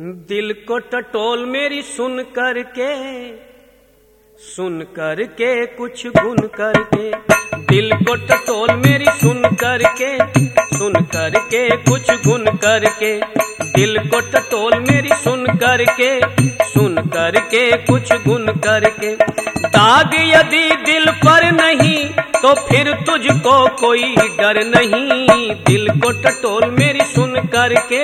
दिल को टटोल मेरी सुन करके सुन करके, कुछ गुन करके। दिल को टटोल मेरी सुन करके सुन करके, कुछ गुन करके। दिल को टटोल मेरी सुन करके सुन करके, कुछ गुन करके। दाग यदि दिल पर नहीं तो फिर तुझको कोई डर नहीं। दिल को टटोल मेरी सुन करके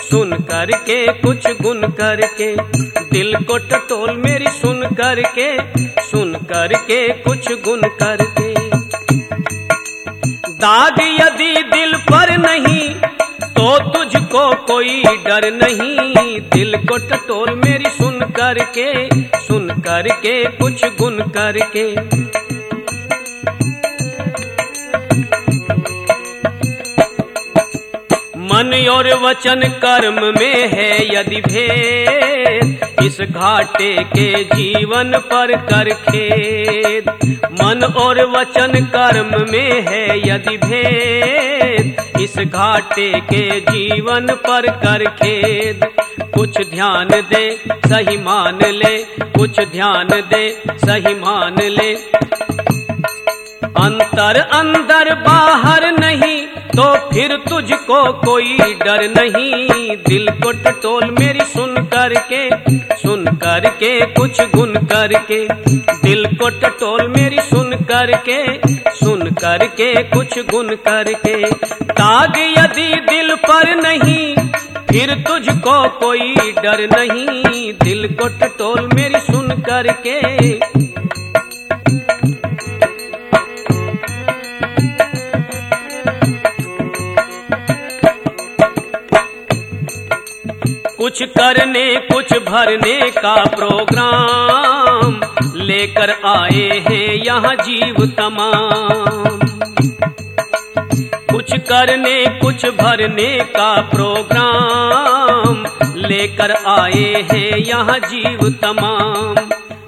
सुन करके, कुछ गुन करके। दिल को टटोल मेरी सुन करके सुन करके, कुछ गुन करके। दाग यदि दिल पर नहीं तो तुझको कोई डर नहीं। दिल को टटोल मेरी सुन करके सुन करके, कुछ गुन करके। और वचन कर्म में है यदि भेद, इस घाटे के जीवन पर कर खेद। मन और वचन कर्म में है यदि भेद, इस घाटे के जीवन पर कर खेद। कुछ ध्यान दे, सही मान ले, कुछ ध्यान दे, सही मान ले। अंतर अंदर बाहर नहीं तो फिर तुझको कोई डर नहीं। दिल को टटोल मेरी सुन करके सुन करके, कुछ गुन करके। दिल को टटोल मेरी सुन करके सुन करके, कुछ गुन करके। दाग यदि दिल पर नहीं, फिर तुझको कोई डर नहीं। दिल को टटोल मेरी सुन करके कुछ करने, कुछ भरने का प्रोग्राम लेकर आए हैं यहाँ जीव तमाम। कुछ करने, कुछ भरने का प्रोग्राम लेकर आए हैं यहाँ जीव तमाम।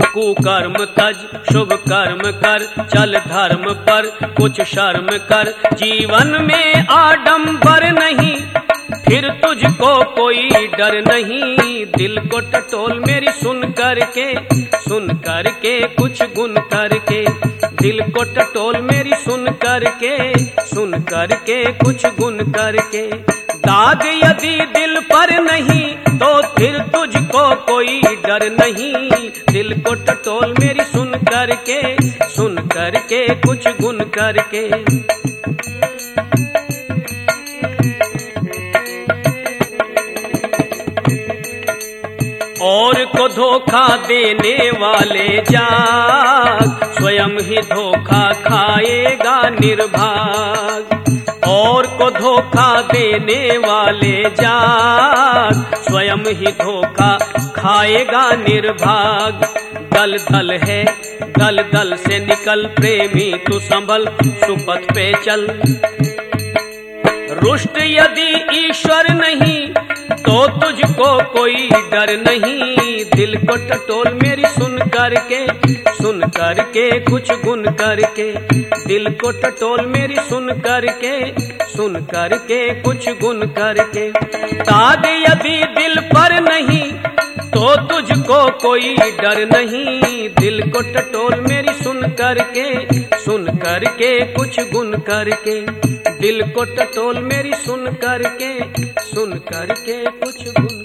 कुकर्म तज, शुभ कर्म कर, चल धर्म पर कुछ शर्म कर। जीवन में आडंबर नहीं फिर तुझको कोई डर नहीं। दिल को टटोल मेरी सुन करके सुन करके, कुछ गुन करके। दिल को टटोल मेरी सुन करके सुन करके, कुछ गुन करके। दाग यदि दिल पर नहीं तो फिर तुझको कोई डर नहीं। दिल को टटोल मेरी सुन करके सुन करके, कुछ गुन करके। और को धोखा देने वाले जाग, स्वयं ही धोखा खाएगा निर्भाग। और को धोखा देने वाले जाग, स्वयं ही धोखा खाएगा निर्भाग। दल दल है दल दल से निकल प्रेमी, तू संभल, सुपथ पे चल। रुष्ट यदि ईश्वर नहीं तो तुझको कोई डर नहीं। दिल को टटोल मेरी सुन करके सुन करके, कुछ गुन करके। दिल को टटोल मेरी सुन करके सुन करके, कुछ गुन करके। ताद यदि दिल पर नहीं तो तुझको कोई डर नहीं। दिल को टटोल मेरी सुन करके सुन करके, कुछ गुन करके। दिल को टटोल मेरी सुन करके सुन करके, कुछ गुन